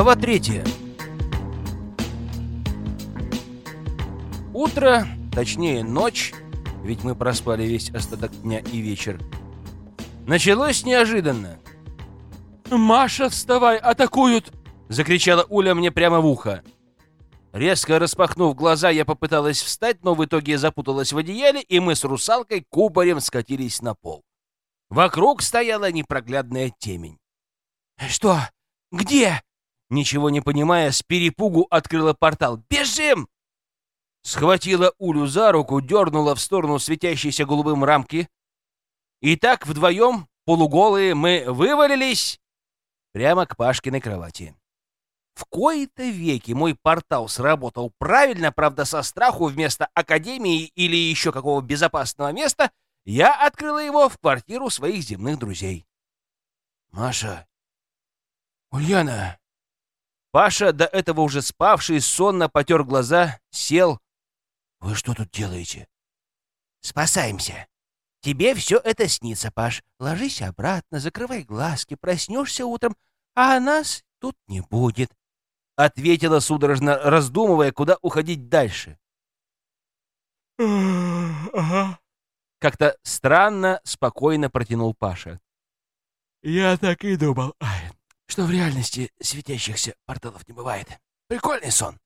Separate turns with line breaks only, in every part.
Глава третья. Утро, точнее ночь, ведь мы проспали весь остаток дня и вечер, началось неожиданно.
«Маша, вставай, атакуют!»
— закричала Уля мне прямо в ухо. Резко распахнув глаза, я попыталась встать, но в итоге запуталась в одеяле, и мы с русалкой кубарем скатились на пол. Вокруг стояла непроглядная темень.
«Что? Где?»
Ничего не понимая, с перепугу открыла портал. «Бежим!» Схватила Улю за руку, дернула в сторону светящейся голубым рамки. И так вдвоем, полуголые, мы вывалились прямо к Пашкиной кровати. В кои-то веки мой портал сработал правильно, правда, со страху вместо академии или еще какого безопасного места я открыла его в квартиру своих земных друзей. «Маша! Ульяна!» Паша, до этого уже спавший, сонно потер глаза, сел. «Вы что тут делаете?» «Спасаемся. Тебе все это снится, Паш. Ложись обратно, закрывай глазки, проснешься утром, а нас тут не будет», — ответила судорожно, раздумывая, куда уходить дальше.
«Ага».
Как-то странно, спокойно протянул Паша.
«Я так и думал. Ай,
что в реальности светящихся порталов не бывает. Прикольный сон.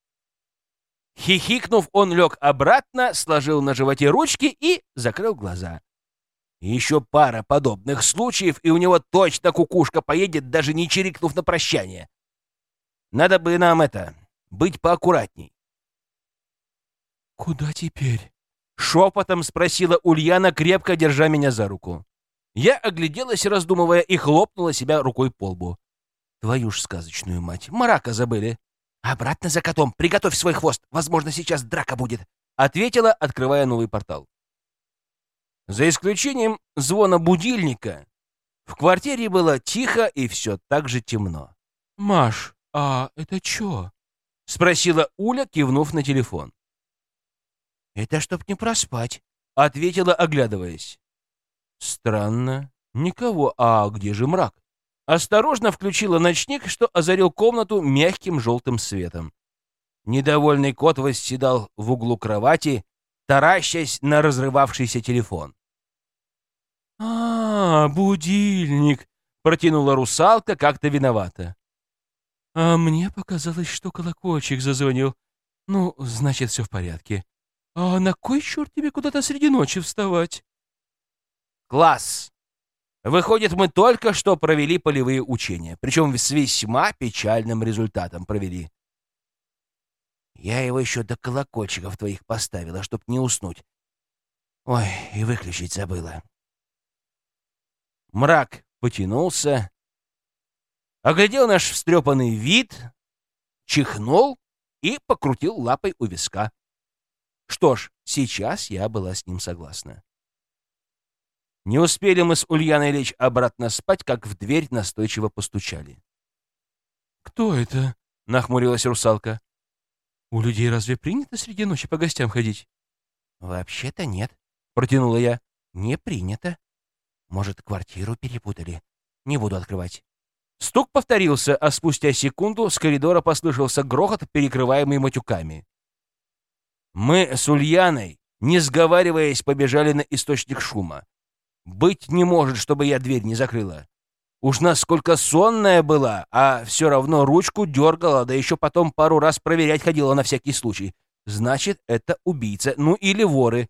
Хихикнув, он лег обратно, сложил на животе ручки и закрыл глаза. Еще пара подобных случаев, и у него точно кукушка поедет, даже не чирикнув на прощание. Надо бы нам это, быть поаккуратней.
«Куда теперь?»
— шепотом спросила Ульяна, крепко держа меня за руку. Я огляделась, раздумывая, и хлопнула себя рукой по лбу. Твою ж сказочную мать. Марака забыли. Обратно за котом. Приготовь свой хвост. Возможно, сейчас драка будет. Ответила, открывая новый портал. За исключением звона будильника, в квартире было тихо и все так же темно.
«Маш, а это чё?»
— спросила Уля, кивнув на телефон. «Это чтоб не проспать», — ответила, оглядываясь. «Странно. Никого. А где же мрак?» Осторожно включила ночник, что озарил комнату мягким желтым светом. Недовольный кот восседал в углу кровати, таращась на разрывавшийся телефон.
«А, будильник!» — протянула русалка как-то виновата. «А мне показалось, что колокольчик зазвонил. Ну, значит, все в порядке. А на кой черт тебе куда-то среди ночи вставать?»
«Класс!» Выходит, мы только что провели полевые учения, причем с весьма печальным результатом провели. Я его еще до колокольчиков твоих поставила, чтоб не уснуть. Ой, и выключить забыла. Мрак потянулся, оглядел наш встрепанный вид, чихнул и покрутил лапой у виска. Что ж, сейчас я была с ним согласна. Не успели мы с Ульяной лечь обратно спать, как в дверь настойчиво постучали.
«Кто это?» — нахмурилась русалка. «У людей разве принято среди ночи по гостям ходить?»
«Вообще-то нет», — протянула я. «Не принято. Может, квартиру перепутали. Не буду открывать». Стук повторился, а спустя секунду с коридора послышался грохот, перекрываемый матюками. Мы с Ульяной, не сговариваясь, побежали на источник шума. Быть не может, чтобы я дверь не закрыла. Уж насколько сонная была, а все равно ручку дергала, да еще потом пару раз проверять ходила на всякий случай. Значит, это убийца, ну или воры.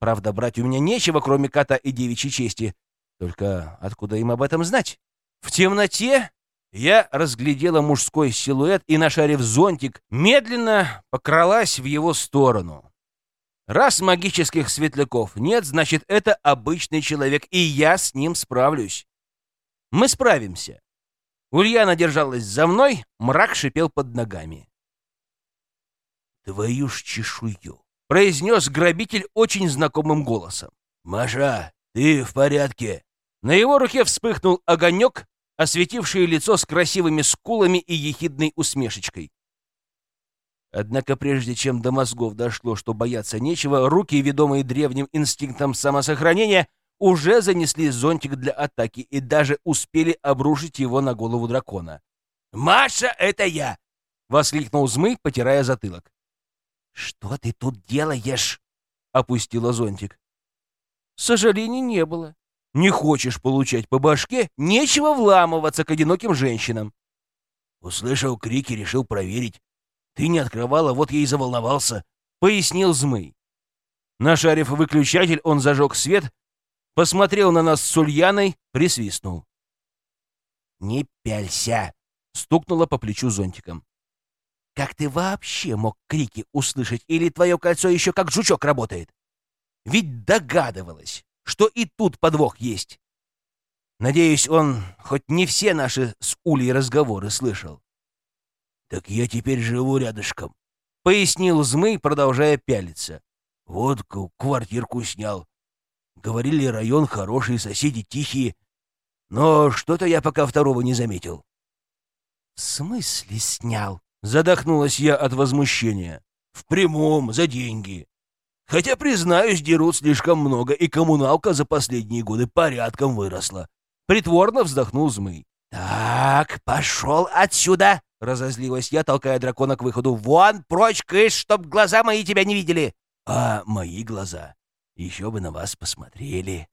Правда, брать у меня нечего, кроме кота и девичьей чести. Только откуда им об этом знать? В темноте я разглядела мужской силуэт и, нашарив зонтик, медленно покралась в его сторону. Раз магических светляков нет, значит, это обычный человек, и я с ним справлюсь. Мы справимся. Ульяна держалась за мной, мрак шипел под ногами. «Твою ж чешую!» — произнес грабитель очень знакомым голосом. «Маша, ты в порядке?» На его руке вспыхнул огонек, осветивший лицо с красивыми скулами и ехидной усмешечкой. Однако прежде чем до мозгов дошло, что бояться нечего, руки, ведомые древним инстинктом самосохранения, уже занесли зонтик для атаки и даже успели обрушить его на голову дракона. «Маша, это я!» — воскликнул Змый, потирая затылок. «Что ты тут делаешь?» — опустила зонтик. Сожалений не было. Не хочешь получать по башке, нечего вламываться к одиноким женщинам. Услышал крики, решил проверить. Ты не открывала, вот я и заволновался, — пояснил Змый. Нашарив выключатель, он зажег свет, посмотрел на нас с Ульяной, присвистнул. «Не пялься!» — стукнула по плечу зонтиком. «Как ты вообще мог крики услышать? Или твое кольцо еще как жучок работает? Ведь догадывалась, что и тут подвох есть. Надеюсь, он хоть не все наши с Улей разговоры слышал». «Так я теперь живу рядышком», — пояснил Змый, продолжая пялиться. Вот квартирку снял. Говорили, район хороший, соседи тихие. Но что-то я пока второго не заметил. — В смысле снял? — задохнулась я от возмущения. — В прямом, за деньги. Хотя, признаюсь, дерут слишком много, и коммуналка за последние годы порядком выросла. Притворно вздохнул Змый. «Так, пошел отсюда!» — разозлилась я, толкая дракона к выходу. «Вон, прочь, кыш, чтоб глаза мои тебя не видели!» А мои глаза еще бы на вас посмотрели.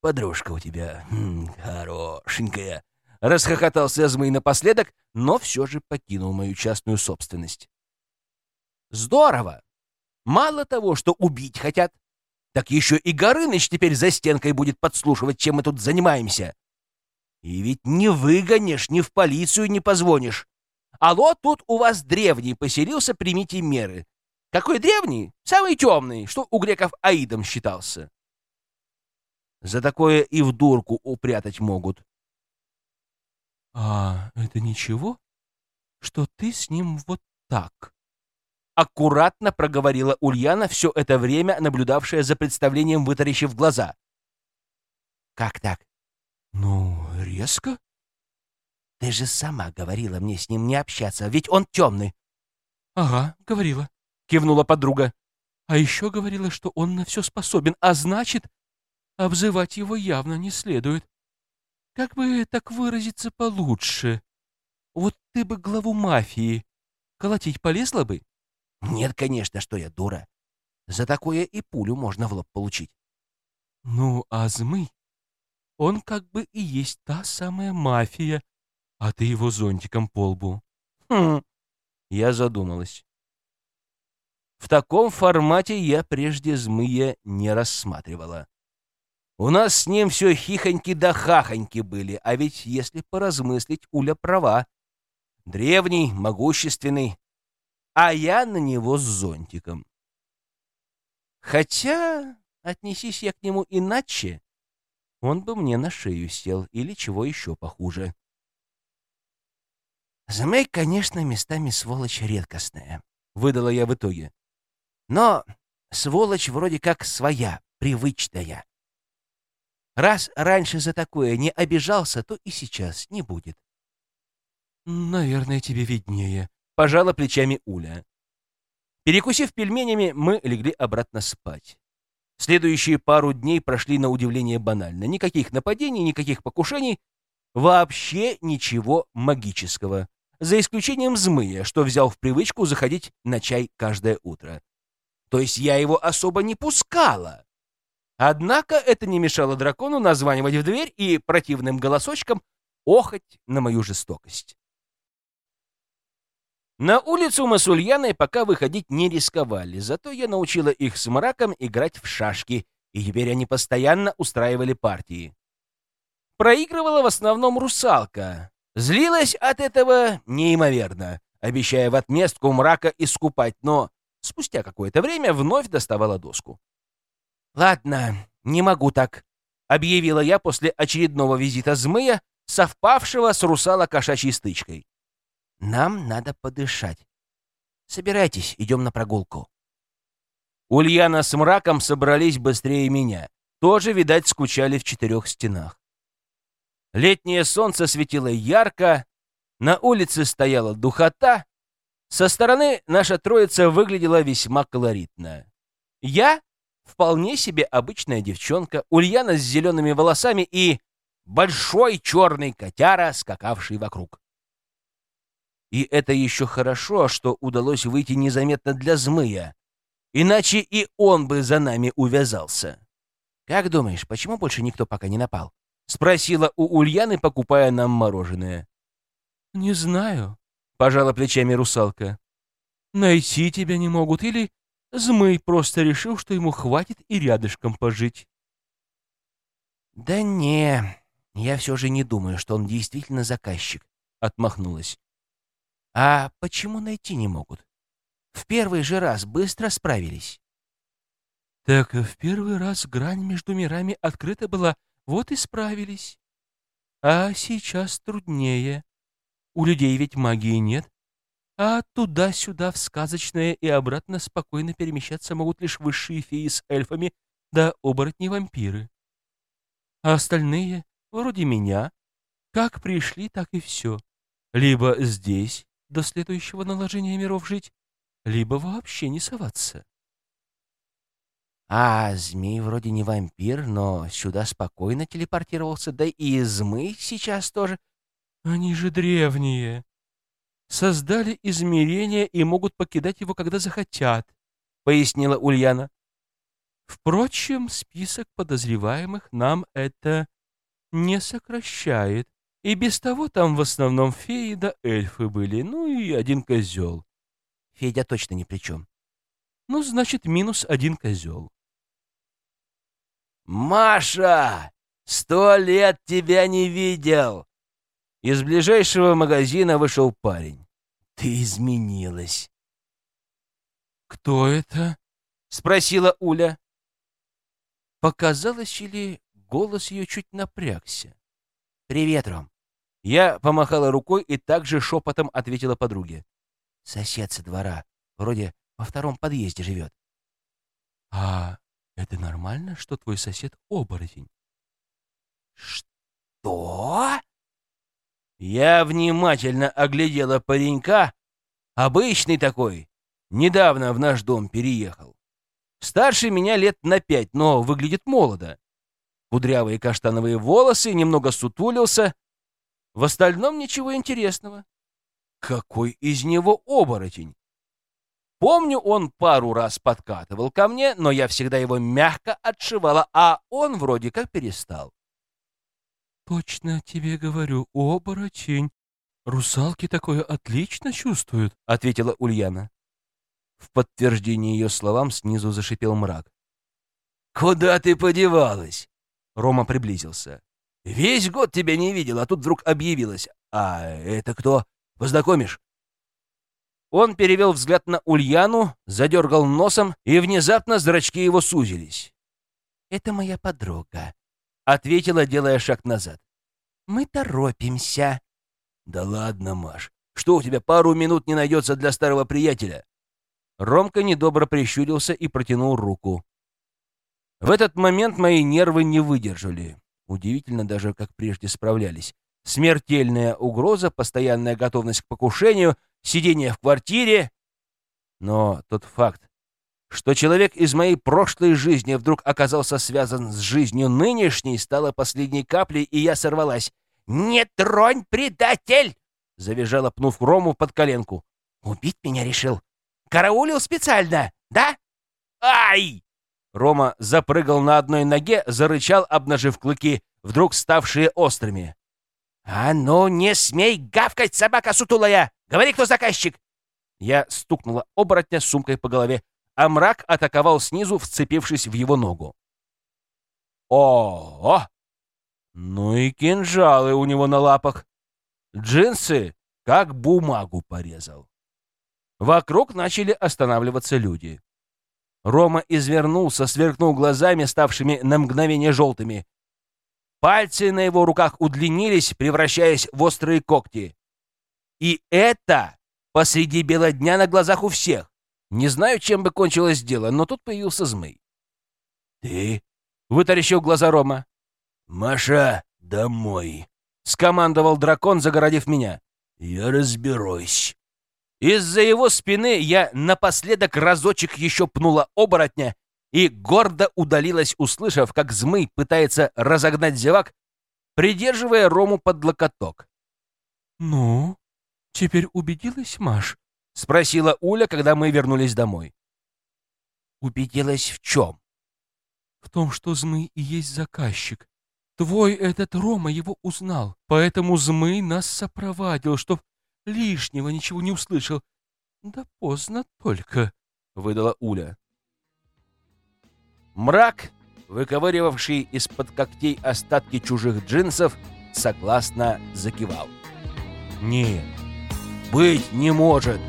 Подружка у тебя хм, хорошенькая. Расхохотался Змей напоследок, но все же покинул мою частную собственность. Здорово! Мало того, что убить хотят, так еще и Горыныч теперь за стенкой будет подслушивать, чем мы тут занимаемся. И ведь не выгонишь, ни в полицию не позвонишь. Алло, тут у вас древний поселился, примите меры. Какой древний? Самый темный, что у греков Аидом считался. За такое и в дурку упрятать могут.
— А это ничего, что ты с ним вот так? Аккуратно проговорила Ульяна, все это время наблюдавшая за представлением, вытаращив глаза. — Как так? — Ну, резко. — Ты же сама говорила мне с ним не общаться, ведь он темный. — Ага, говорила. — кивнула подруга. «А еще говорила, что он на все способен, а значит, обзывать его явно не следует. Как бы так выразиться получше? Вот ты бы главу мафии колотить полезла бы?»
«Нет, конечно, что я дура. За такое и пулю можно в лоб получить».
«Ну, а Змый, он как бы и есть та самая мафия, а ты его зонтиком по лбу».
«Хм...» Я задумалась. В таком формате я прежде змея не рассматривала. У нас с ним все хихоньки да хахоньки были, а ведь, если поразмыслить, Уля права. Древний, могущественный, а я на него с зонтиком. Хотя, отнесись я к нему иначе, он бы мне на шею сел или чего еще похуже. Змей, конечно, местами сволочь редкостная, — выдала я в итоге. Но сволочь вроде как своя, привычная. Раз раньше за такое не обижался, то и сейчас не будет.
«Наверное, тебе виднее», —
пожала плечами Уля. Перекусив пельменями, мы легли обратно спать. Следующие пару дней прошли на удивление банально. Никаких нападений, никаких покушений, вообще ничего магического. За исключением змея, что взял в привычку заходить на чай каждое утро. То есть я его особо не пускала. Однако это не мешало дракону названивать в дверь и противным голосочком охоть на мою жестокость. На улицу мы с Ульяной пока выходить не рисковали, зато я научила их с мраком играть в шашки, и теперь они постоянно устраивали партии. Проигрывала в основном русалка. Злилась от этого неимоверно, обещая в отместку мрака искупать, но спустя какое-то время вновь доставала доску. «Ладно, не могу так», — объявила я после очередного визита змея, совпавшего с русало-кошачьей стычкой. «Нам надо подышать. Собирайтесь, идем на прогулку». Ульяна с мраком собрались быстрее меня. Тоже, видать, скучали в четырех стенах. Летнее солнце светило ярко, на улице стояла духота, со стороны наша троица выглядела весьма колоритно. Я — вполне себе обычная девчонка, Ульяна с зелеными волосами и большой черный котяра, скакавший вокруг. И это еще хорошо, что удалось выйти незаметно для змея. Иначе и он бы за нами увязался. «Как думаешь, почему больше никто пока не напал?» — спросила у Ульяны, покупая нам мороженое.
«Не знаю», — пожала плечами русалка. «Найти тебя не могут, или Змей просто решил, что ему хватит и рядышком пожить».
«Да не, я все же не думаю, что он действительно заказчик», — отмахнулась. «А почему найти не могут? В первый же раз быстро справились».
«Так в первый раз грань между мирами открыта была, вот и справились. А сейчас труднее. У людей ведь магии нет, а туда-сюда в сказочное и обратно спокойно перемещаться могут лишь высшие феи с эльфами да оборотни-вампиры. А остальные, вроде меня, как пришли, так и все. Либо здесь до следующего наложения миров жить, либо вообще не соваться.
А змей вроде не вампир, но сюда спокойно телепортировался, да и змей сейчас тоже.
Они же древние. Создали измерение и могут покидать его, когда захотят, — пояснила Ульяна. Впрочем, список подозреваемых нам это не сокращает. И без того там в основном феи да эльфы были, ну и один козел.
Федя точно ни при чем.
Ну, значит, минус один козел.
«Маша! Сто лет тебя не видел!» Из ближайшего магазина вышел парень. «Ты изменилась!»
«Кто это?» — спросила Уля. Показалось или голос ее чуть напрягся.
«Привет, Ром!» Я помахала рукой и также шепотом ответила подруге. «Сосед со двора. Вроде во втором подъезде живет».
«А это нормально, что твой сосед оборотень?»
«Что?» Я внимательно оглядела паренька, обычный такой, недавно в наш дом переехал. Старше меня лет на пять, но выглядит молодо. Кудрявые каштановые волосы, немного сутулился. В остальном ничего интересного. Какой из него оборотень? Помню, он пару раз подкатывал ко мне, но я всегда его мягко отшивала, а он вроде как перестал.
«Точно тебе говорю, оборотень. Русалки такое отлично чувствуют», — ответила Ульяна.
В подтверждение ее словам снизу зашипел мрак. «Куда ты подевалась?» Рома приблизился. «Весь год тебя не видел, а тут вдруг объявилась. А это кто? Познакомишь?» Он перевел взгляд на Ульяну, задергал носом, и внезапно зрачки его сузились. «Это моя подруга», — ответила, делая шаг назад. «Мы торопимся». «Да ладно, Маш, что у тебя пару минут не найдется для старого приятеля?» Ромка недобро прищурился и протянул руку. В этот момент мои нервы не выдержали. Удивительно даже, как прежде справлялись. Смертельная угроза, постоянная готовность к покушению, сидение в квартире. Но тот факт, что человек из моей прошлой жизни вдруг оказался связан с жизнью нынешней, стало последней каплей, и я сорвалась. «Не тронь, предатель!» — завизжала, пнув Рому под коленку. «Убить меня решил? Караулил специально, да? Ай!» Рома запрыгал на одной ноге, зарычал, обнажив клыки, вдруг ставшие острыми. «А ну, не смей гавкать, собака сутулая! Говори, кто заказчик!» Я стукнула оборотня сумкой по голове а мрак атаковал снизу, вцепившись в его ногу. О, -о! Ну и кинжалы у него на лапах. Джинсы как бумагу порезал. Вокруг начали останавливаться люди. Рома извернулся, сверкнул глазами, ставшими на мгновение желтыми. Пальцы на его руках удлинились, превращаясь в острые когти. И это посреди бела дня на глазах у всех. Не знаю, чем бы кончилось дело, но тут появился змей. «Ты?» — вытаращил глаза Рома. «Маша, домой!» — скомандовал дракон, загородив меня. «Я разберусь». Из-за его спины я напоследок разочек еще пнула оборотня и гордо удалилась, услышав, как змей пытается разогнать зевак, придерживая Рому под локоток.
«Ну, Теперь убедилась, Маш?
— спросила Уля, когда мы вернулись домой.
«Убедилась в чем?» «В том, что Змый и есть заказчик. Твой этот Рома его узнал, поэтому Змый нас сопроводил, чтоб лишнего ничего не услышал. Да поздно только», — выдала Уля.
Мрак, выковыривавший из-под когтей остатки чужих джинсов, согласно закивал. «Нет, быть не может!»